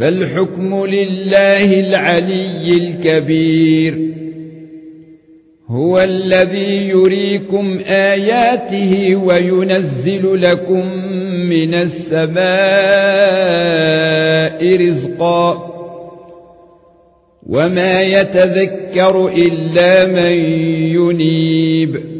فالحكم لله العلي الكبير. هو الذي يريكم آياته وينزل لكم من السماء رزقا. وما يتذكر إلا من ينيب.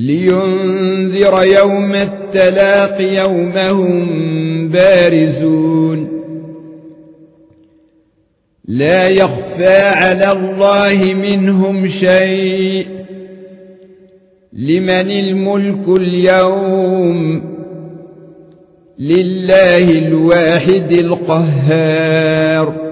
لينذر يوم التلاق يوم هم بارزون. لا يخفى على الله منهم شيء. لمن الملك اليوم؟ لله الواحد القهار.